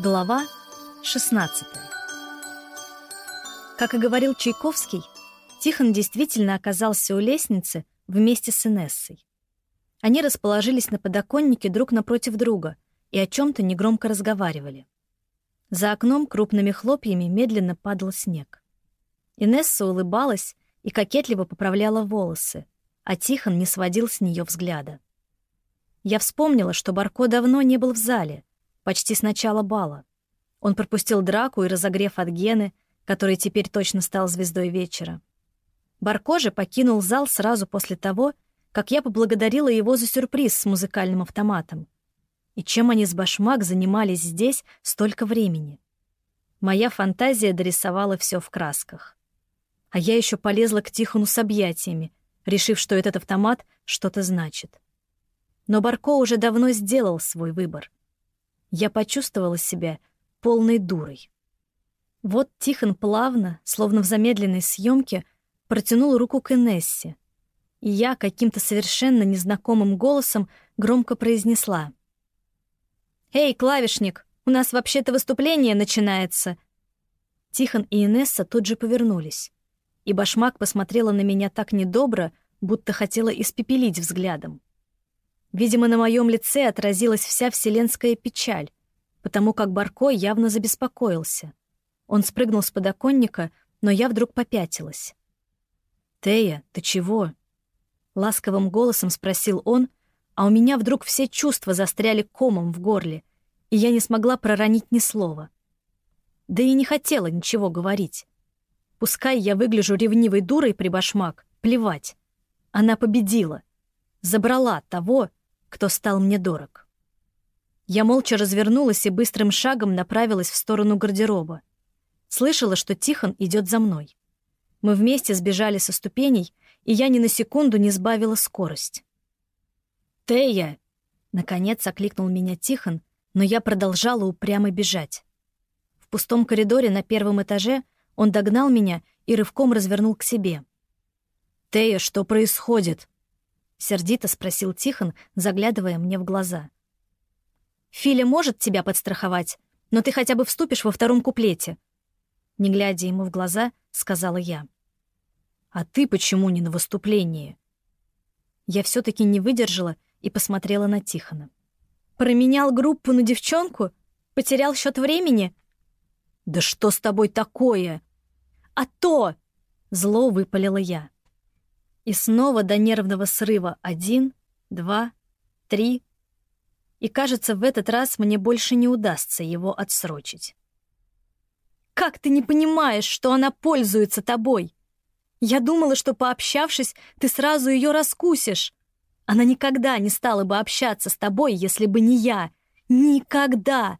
Глава 16 Как и говорил Чайковский, Тихон действительно оказался у лестницы вместе с Инессой. Они расположились на подоконнике друг напротив друга и о чем-то негромко разговаривали. За окном крупными хлопьями медленно падал снег. Инесса улыбалась и кокетливо поправляла волосы, а Тихон не сводил с нее взгляда. Я вспомнила, что Барко давно не был в зале, почти с начала бала. Он пропустил драку и разогрев от Гены, который теперь точно стал звездой вечера. Барко же покинул зал сразу после того, как я поблагодарила его за сюрприз с музыкальным автоматом. И чем они с Башмак занимались здесь столько времени? Моя фантазия дорисовала все в красках. А я еще полезла к Тихону с объятиями, решив, что этот автомат что-то значит. Но Барко уже давно сделал свой выбор — я почувствовала себя полной дурой. Вот Тихон плавно, словно в замедленной съемке, протянул руку к Инессе, и я каким-то совершенно незнакомым голосом громко произнесла. «Эй, клавишник, у нас вообще-то выступление начинается!» Тихон и Инесса тут же повернулись, и Башмак посмотрела на меня так недобро, будто хотела испепелить взглядом. Видимо, на моем лице отразилась вся вселенская печаль, потому как Барко явно забеспокоился. Он спрыгнул с подоконника, но я вдруг попятилась. «Тея, ты чего?» Ласковым голосом спросил он, а у меня вдруг все чувства застряли комом в горле, и я не смогла проронить ни слова. Да и не хотела ничего говорить. Пускай я выгляжу ревнивой дурой при башмак, плевать. Она победила. Забрала того, кто стал мне дорог. Я молча развернулась и быстрым шагом направилась в сторону гардероба. Слышала, что Тихон идет за мной. Мы вместе сбежали со ступеней, и я ни на секунду не сбавила скорость. «Тея!» — наконец окликнул меня Тихон, но я продолжала упрямо бежать. В пустом коридоре на первом этаже он догнал меня и рывком развернул к себе. «Тея, что происходит?» — сердито спросил Тихон, заглядывая мне в глаза. «Филя может тебя подстраховать, но ты хотя бы вступишь во втором куплете», — не глядя ему в глаза, сказала я. «А ты почему не на выступлении?» Я все таки не выдержала и посмотрела на Тихона. «Променял группу на девчонку? Потерял счет времени?» «Да что с тобой такое?» «А то!» — зло выпалила я. И снова до нервного срыва один, два, три. И кажется, в этот раз мне больше не удастся его отсрочить. «Как ты не понимаешь, что она пользуется тобой? Я думала, что, пообщавшись, ты сразу ее раскусишь. Она никогда не стала бы общаться с тобой, если бы не я. Никогда!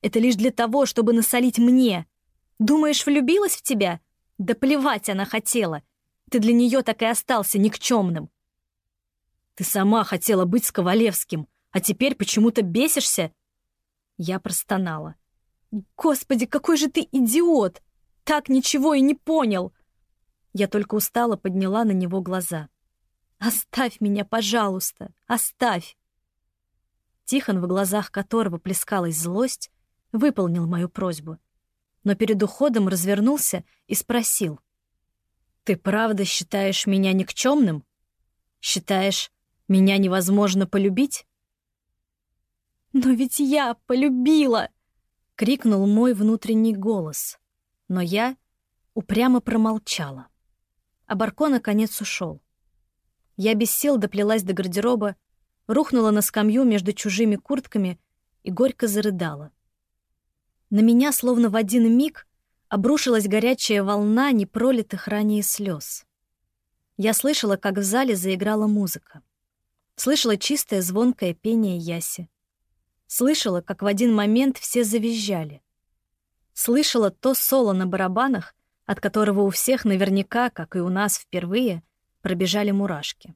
Это лишь для того, чтобы насолить мне. Думаешь, влюбилась в тебя? Да плевать она хотела. Ты для нее так и остался никчемным. Ты сама хотела быть с Ковалевским, а теперь почему-то бесишься?» Я простонала. «Господи, какой же ты идиот! Так ничего и не понял!» Я только устало подняла на него глаза. «Оставь меня, пожалуйста, оставь!» Тихон, в глазах которого плескалась злость, выполнил мою просьбу, но перед уходом развернулся и спросил — ты правда считаешь меня никчемным? Считаешь, меня невозможно полюбить? Но ведь я полюбила! крикнул мой внутренний голос. Но я упрямо промолчала. А Барко наконец ушел. Я без сил доплелась до гардероба, рухнула на скамью между чужими куртками и горько зарыдала. На меня словно в один миг обрушилась горячая волна непролитых ранее слез. Я слышала, как в зале заиграла музыка. Слышала чистое звонкое пение Яси. Слышала, как в один момент все завизжали. Слышала то соло на барабанах, от которого у всех наверняка, как и у нас впервые, пробежали мурашки.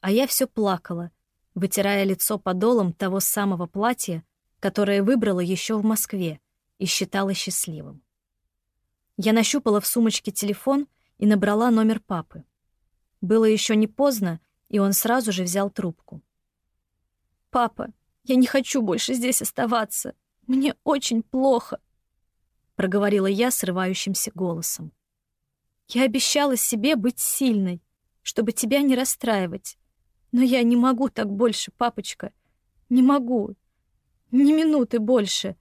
А я все плакала, вытирая лицо подолом того самого платья, которое выбрала еще в Москве и считала счастливым. Я нащупала в сумочке телефон и набрала номер папы. Было еще не поздно, и он сразу же взял трубку. «Папа, я не хочу больше здесь оставаться. Мне очень плохо», — проговорила я срывающимся голосом. «Я обещала себе быть сильной, чтобы тебя не расстраивать. Но я не могу так больше, папочка. Не могу. Ни минуты больше.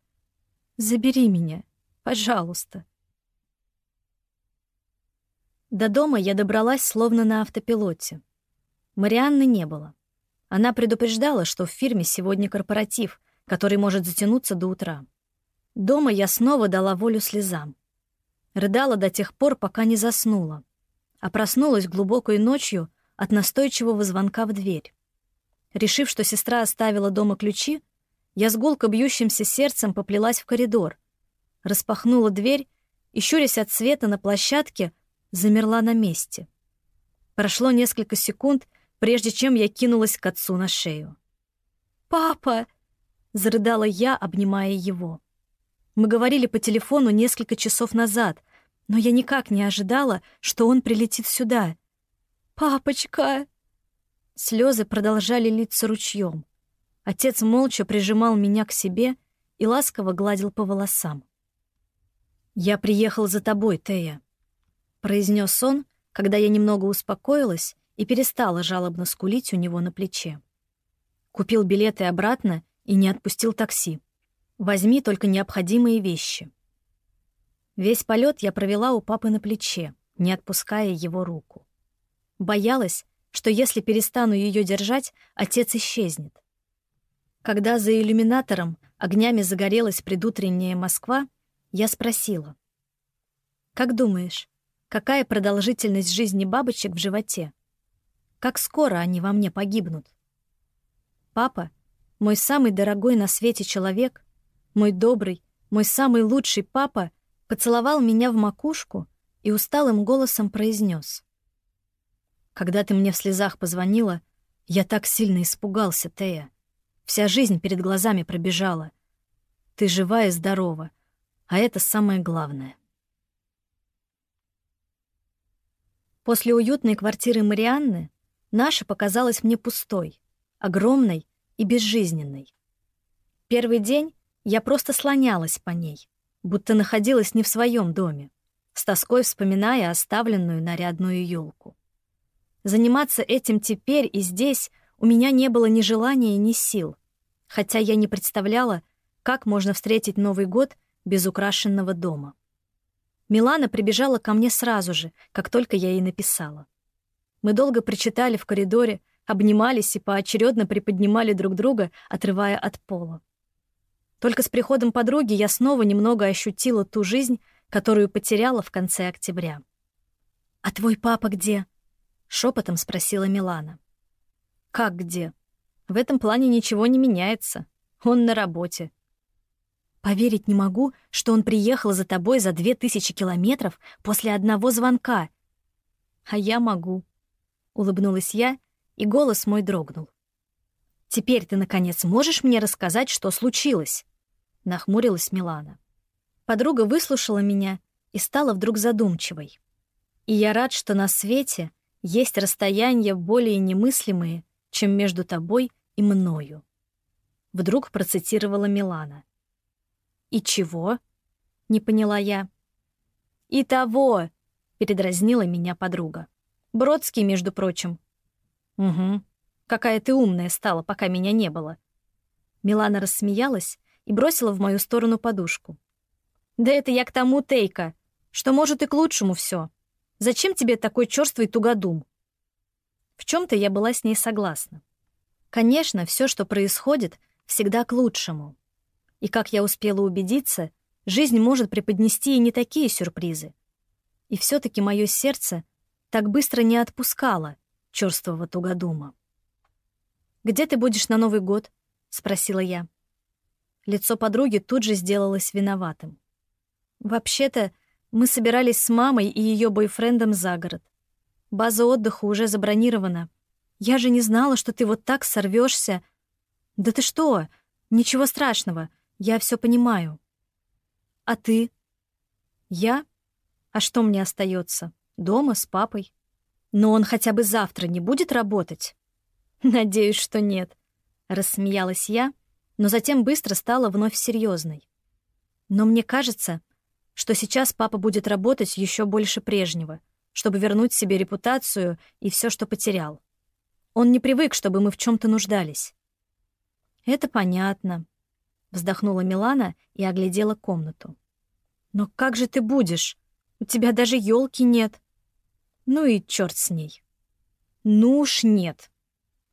Забери меня, пожалуйста». До дома я добралась словно на автопилоте. Марианны не было. Она предупреждала, что в фирме сегодня корпоратив, который может затянуться до утра. Дома я снова дала волю слезам. Рыдала до тех пор, пока не заснула, а проснулась глубокой ночью от настойчивого звонка в дверь. Решив, что сестра оставила дома ключи, я с гулко бьющимся сердцем поплелась в коридор, распахнула дверь и, щурясь от света на площадке, замерла на месте. Прошло несколько секунд, прежде чем я кинулась к отцу на шею. «Папа!» — зарыдала я, обнимая его. Мы говорили по телефону несколько часов назад, но я никак не ожидала, что он прилетит сюда. «Папочка!» Слезы продолжали литься ручьем. Отец молча прижимал меня к себе и ласково гладил по волосам. «Я приехал за тобой, Тея», — произнес он, когда я немного успокоилась и перестала жалобно скулить у него на плече. Купил билеты обратно и не отпустил такси. Возьми только необходимые вещи. Весь полет я провела у папы на плече, не отпуская его руку. Боялась, что если перестану ее держать, отец исчезнет. Когда за иллюминатором огнями загорелась предутренняя Москва, я спросила. «Как думаешь, какая продолжительность жизни бабочек в животе?» Как скоро они во мне погибнут? Папа, мой самый дорогой на свете человек, мой добрый, мой самый лучший папа, поцеловал меня в макушку и усталым голосом произнес: «Когда ты мне в слезах позвонила, я так сильно испугался, Тея. Вся жизнь перед глазами пробежала. Ты жива и здорова, а это самое главное». После уютной квартиры Марианны Наша показалась мне пустой, огромной и безжизненной. Первый день я просто слонялась по ней, будто находилась не в своем доме, с тоской вспоминая оставленную нарядную елку. Заниматься этим теперь и здесь у меня не было ни желания, ни сил, хотя я не представляла, как можно встретить Новый год без украшенного дома. Милана прибежала ко мне сразу же, как только я ей написала. Мы долго причитали в коридоре, обнимались и поочередно приподнимали друг друга, отрывая от пола. Только с приходом подруги я снова немного ощутила ту жизнь, которую потеряла в конце октября. «А твой папа где?» — шепотом спросила Милана. «Как где? В этом плане ничего не меняется. Он на работе». «Поверить не могу, что он приехал за тобой за две тысячи километров после одного звонка». «А я могу», улыбнулась я, и голос мой дрогнул. Теперь ты наконец можешь мне рассказать, что случилось? нахмурилась Милана. Подруга выслушала меня и стала вдруг задумчивой. И я рад, что на свете есть расстояния более немыслимые, чем между тобой и мною. Вдруг процитировала Милана. «И чего?» — не поняла я. «И того!» — передразнила меня подруга. Бродский, между прочим. Угу. Какая ты умная стала, пока меня не было. Милана рассмеялась и бросила в мою сторону подушку. Да это я к тому, Тейка, что может и к лучшему все. Зачем тебе такой черствый тугодум? В чем-то я была с ней согласна. Конечно, все, что происходит, всегда к лучшему. И как я успела убедиться, жизнь может преподнести и не такие сюрпризы. И все таки мое сердце — так быстро не отпускала черствого тугодума. «Где ты будешь на Новый год?» — спросила я. Лицо подруги тут же сделалось виноватым. «Вообще-то, мы собирались с мамой и ее бойфрендом за город. База отдыха уже забронирована. Я же не знала, что ты вот так сорвешься. Да ты что? Ничего страшного, я все понимаю. А ты? Я? А что мне остается? Дома с папой. Но он хотя бы завтра не будет работать? Надеюсь, что нет. Рассмеялась я но затем быстро стала вновь серьезной. Но мне кажется, что сейчас папа будет работать еще больше прежнего, чтобы вернуть себе репутацию и все, что потерял. Он не привык, чтобы мы в чем то нуждались. «Это понятно», — вздохнула Милана и оглядела комнату. «Но как же ты будешь? У тебя даже елки нет». «Ну и черт с ней». «Ну уж нет».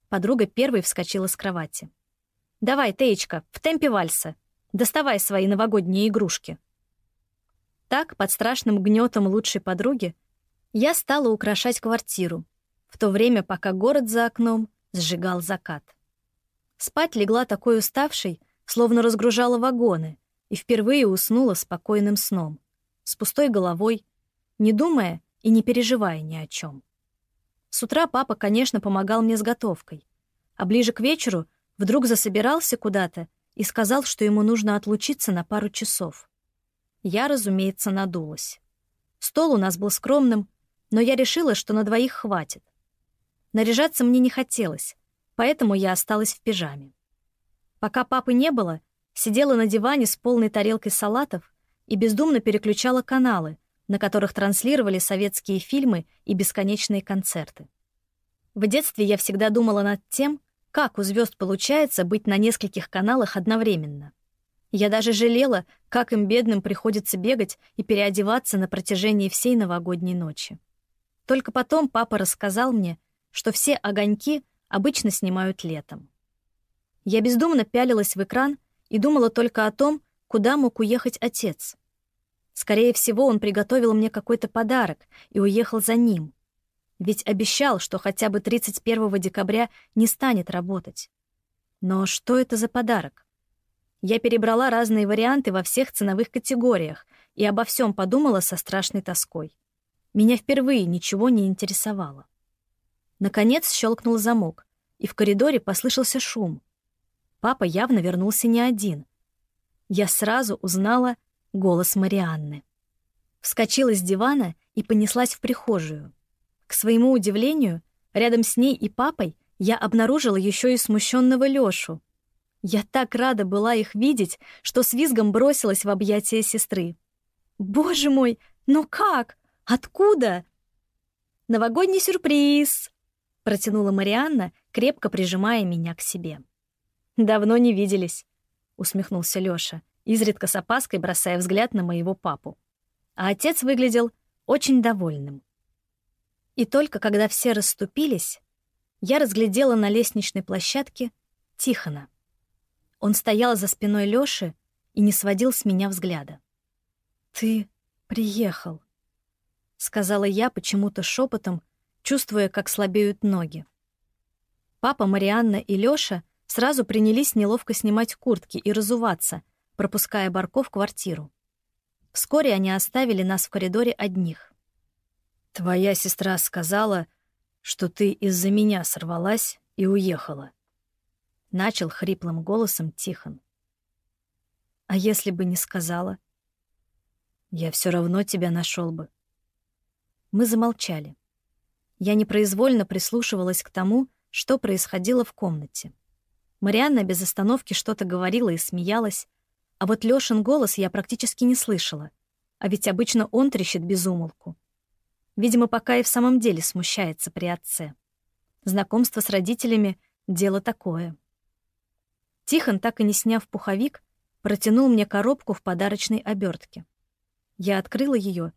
Подруга первой вскочила с кровати. «Давай, Теечка, в темпе вальса. Доставай свои новогодние игрушки». Так, под страшным гнетом лучшей подруги, я стала украшать квартиру, в то время, пока город за окном сжигал закат. Спать легла такой уставшей, словно разгружала вагоны, и впервые уснула спокойным сном, с пустой головой, не думая и не переживая ни о чем. С утра папа, конечно, помогал мне с готовкой, а ближе к вечеру вдруг засобирался куда-то и сказал, что ему нужно отлучиться на пару часов. Я, разумеется, надулась. Стол у нас был скромным, но я решила, что на двоих хватит. Наряжаться мне не хотелось, поэтому я осталась в пижаме. Пока папы не было, сидела на диване с полной тарелкой салатов и бездумно переключала каналы, на которых транслировали советские фильмы и бесконечные концерты. В детстве я всегда думала над тем, как у звезд получается быть на нескольких каналах одновременно. Я даже жалела, как им бедным приходится бегать и переодеваться на протяжении всей новогодней ночи. Только потом папа рассказал мне, что все огоньки обычно снимают летом. Я бездумно пялилась в экран и думала только о том, куда мог уехать отец. Скорее всего, он приготовил мне какой-то подарок и уехал за ним. Ведь обещал, что хотя бы 31 декабря не станет работать. Но что это за подарок? Я перебрала разные варианты во всех ценовых категориях и обо всем подумала со страшной тоской. Меня впервые ничего не интересовало. Наконец щелкнул замок, и в коридоре послышался шум. Папа явно вернулся не один. Я сразу узнала голос Марианны. Вскочила с дивана и понеслась в прихожую. К своему удивлению, рядом с ней и папой я обнаружила еще и смущенного Лёшу, я так рада была их видеть, что с визгом бросилась в объятия сестры. «Боже мой, но как? Откуда?» «Новогодний сюрприз!» — протянула Марианна, крепко прижимая меня к себе. «Давно не виделись», — усмехнулся Лёша, изредка с опаской бросая взгляд на моего папу. А отец выглядел очень довольным. И только когда все расступились, я разглядела на лестничной площадке Тихона. Он стоял за спиной Лёши и не сводил с меня взгляда. «Ты приехал», — сказала я почему-то шепотом, чувствуя, как слабеют ноги. Папа, Марианна и Лёша сразу принялись неловко снимать куртки и разуваться, пропуская Барко в квартиру. Вскоре они оставили нас в коридоре одних. «Твоя сестра сказала, что ты из-за меня сорвалась и уехала», Начал хриплым голосом Тихон. А если бы не сказала? Я все равно тебя нашел бы. Мы замолчали. Я непроизвольно прислушивалась к тому, что происходило в комнате. Марианна без остановки что-то говорила и смеялась, а вот Лёшин голос я практически не слышала, а ведь обычно он трещит без умолку. Видимо, пока и в самом деле смущается при отце. Знакомство с родителями — дело такое. Тихон, так и не сняв пуховик, протянул мне коробку в подарочной обертке. Я открыла ее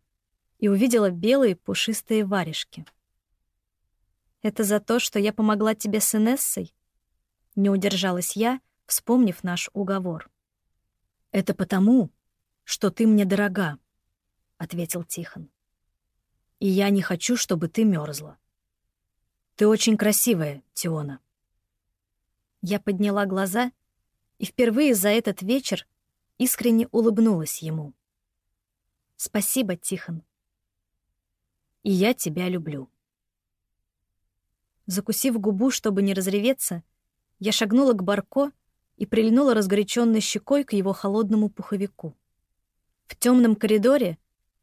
и увидела белые пушистые варежки. «Это за то, что я помогла тебе с Инессой?» Не удержалась я, вспомнив наш уговор. «Это потому, что ты мне дорога», — ответил Тихон. «И я не хочу, чтобы ты мерзла. Ты очень красивая, Тиона». Я подняла глаза и впервые за этот вечер искренне улыбнулась ему. «Спасибо, Тихон. И я тебя люблю». Закусив губу, чтобы не разреветься, я шагнула к Барко и прильнула разгоряченной щекой к его холодному пуховику. В темном коридоре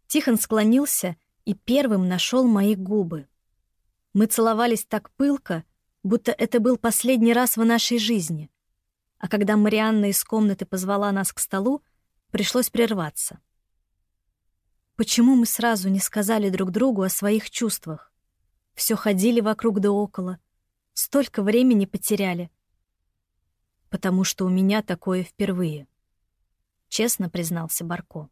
Тихон склонился и первым нашел мои губы. Мы целовались так пылко, будто это был последний раз в нашей жизни. а когда Марианна из комнаты позвала нас к столу, пришлось прерваться. Почему мы сразу не сказали друг другу о своих чувствах? Все ходили вокруг да около. Столько времени потеряли. Потому что у меня такое впервые. Честно признался Барко.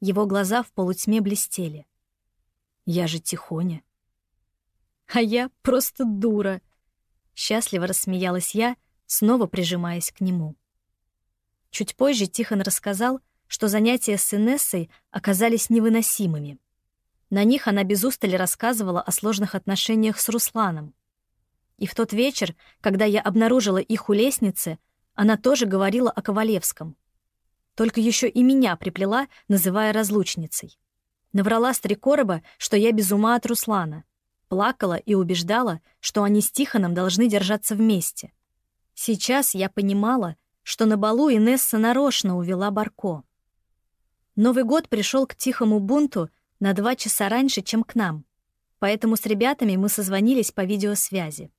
Его глаза в полутьме блестели. Я же тихоня. А я просто дура. Счастливо рассмеялась я, снова прижимаясь к нему. Чуть позже Тихон рассказал, что занятия с Инессой оказались невыносимыми. На них она без устали рассказывала о сложных отношениях с Русланом. И в тот вечер, когда я обнаружила их у лестницы, она тоже говорила о Ковалевском. Только еще и меня приплела, называя разлучницей. Наврала с короба, что я без ума от Руслана. Плакала и убеждала, что они с Тихоном должны держаться вместе. Сейчас я понимала, что на балу Инесса нарочно увела Барко. Новый год пришел к тихому бунту на два часа раньше, чем к нам, поэтому с ребятами мы созвонились по видеосвязи.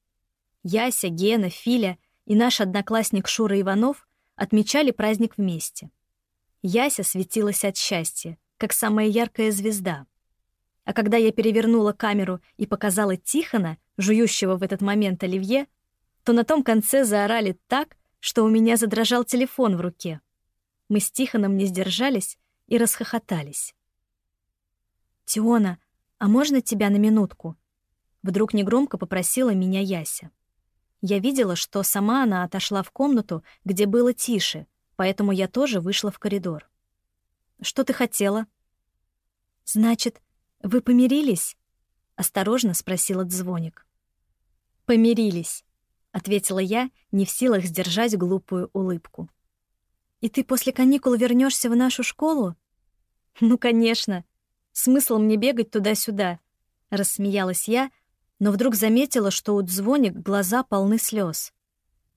Яся, Гена, Филя и наш одноклассник Шура Иванов отмечали праздник вместе. Яся светилась от счастья, как самая яркая звезда. А когда я перевернула камеру и показала Тихона, жующего в этот момент оливье, то на том конце заорали так, что у меня задрожал телефон в руке. Мы с Тихоном не сдержались и расхохотались. «Тиона, а можно тебя на минутку?» Вдруг негромко попросила меня Яся. Я видела, что сама она отошла в комнату, где было тише, поэтому я тоже вышла в коридор. Что ты хотела?» «Значит, вы помирились?» — осторожно спросила Дзвоник. «Помирились», — ответила я, не в силах сдержать глупую улыбку. «И ты после каникул вернешься в нашу школу?» «Ну, конечно. Смысл мне бегать туда-сюда?» — рассмеялась я, но вдруг заметила, что у Дзвоник глаза полны слез.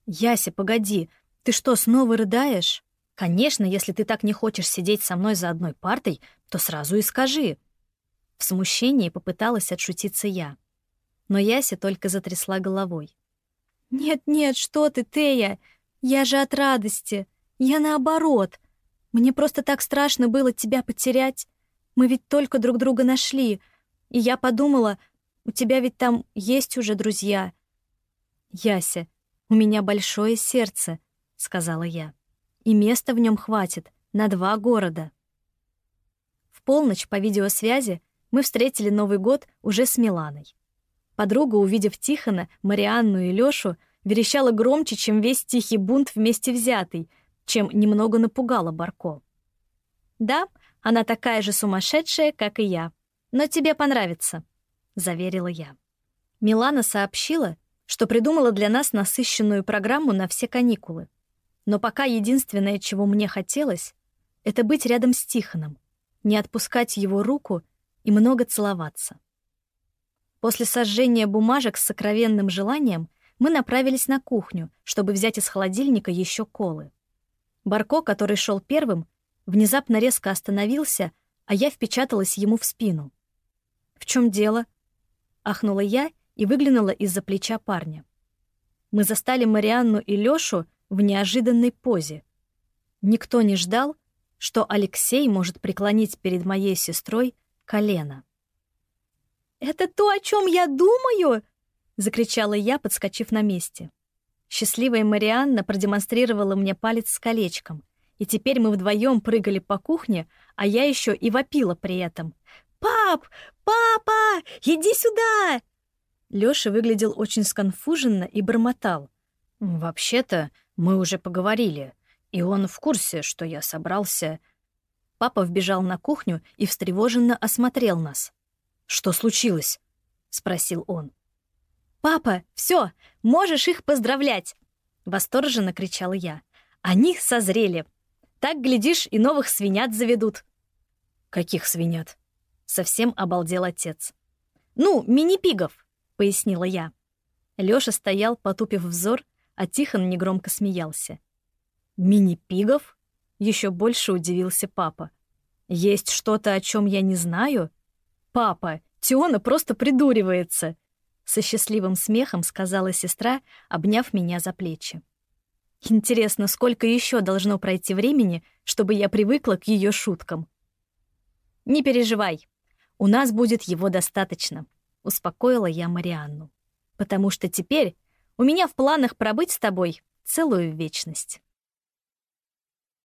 «Яся, погоди, ты что, снова рыдаешь?» Конечно, если ты так не хочешь сидеть со мной за одной партой, то сразу и скажи. В смущении попыталась отшутиться я. Но Яся только затрясла головой. «Нет-нет, что ты, Тея! Я же от радости! Я наоборот! Мне просто так страшно было тебя потерять. Мы ведь только друг друга нашли. И я подумала, у тебя ведь там есть уже друзья». «Яся, у меня большое сердце», — сказала я и места в нем хватит на два города. В полночь по видеосвязи мы встретили Новый год уже с Миланой. Подруга, увидев Тихона, Марианну и Лёшу, верещала громче, чем весь тихий бунт вместе взятый, чем немного напугала Барко. «Да, она такая же сумасшедшая, как и я, но тебе понравится», — заверила я. Милана сообщила, что придумала для нас насыщенную программу на все каникулы. Но пока единственное, чего мне хотелось, это быть рядом с Тихоном, не отпускать его руку и много целоваться. После сожжения бумажек с сокровенным желанием мы направились на кухню, чтобы взять из холодильника еще колы. Барко, который шел первым, внезапно резко остановился, а я впечаталась ему в спину. «В чем дело?» — ахнула я и выглянула из-за плеча парня. Мы застали Марианну и Лёшу в неожиданной позе. Никто не ждал, что Алексей может преклонить перед моей сестрой колено. «Это то, о чем я думаю!» — закричала я, подскочив на месте. Счастливая Марианна продемонстрировала мне палец с колечком, и теперь мы вдвоем прыгали по кухне, а я еще и вопила при этом. «Пап! Папа! Иди сюда!» Лёша выглядел очень сконфуженно и бормотал. «Вообще-то мы уже поговорили, и он в курсе, что я собрался...» Папа вбежал на кухню и встревоженно осмотрел нас. «Что случилось?» — спросил он. «Папа, все, можешь их поздравлять!» — восторженно кричала я. «Они созрели. Так, глядишь, и новых свинят заведут». «Каких свинят?» — совсем обалдел отец. «Ну, мини-пигов», — пояснила я. Лёша стоял, потупив взор, а Тихон негромко смеялся. «Мини-пигов?» — еще больше удивился папа. «Есть что-то, о чем я не знаю?» «Папа, Тиона просто придуривается!» Со счастливым смехом сказала сестра, обняв меня за плечи. Интересно, сколько еще должно пройти времени, чтобы я привыкла к ее шуткам? «Не переживай, у нас будет его достаточно», — успокоила я Марианну. «Потому что теперь у меня в планах пробыть с тобой целую вечность».